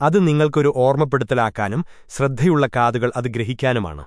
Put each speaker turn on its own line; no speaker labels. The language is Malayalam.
അത് നിങ്ങൾക്കൊരു ഓർമ്മപ്പെടുത്തലാക്കാനും ശ്രദ്ധയുള്ള കാതുകൾ അത് ഗ്രഹിക്കാനുമാണ്.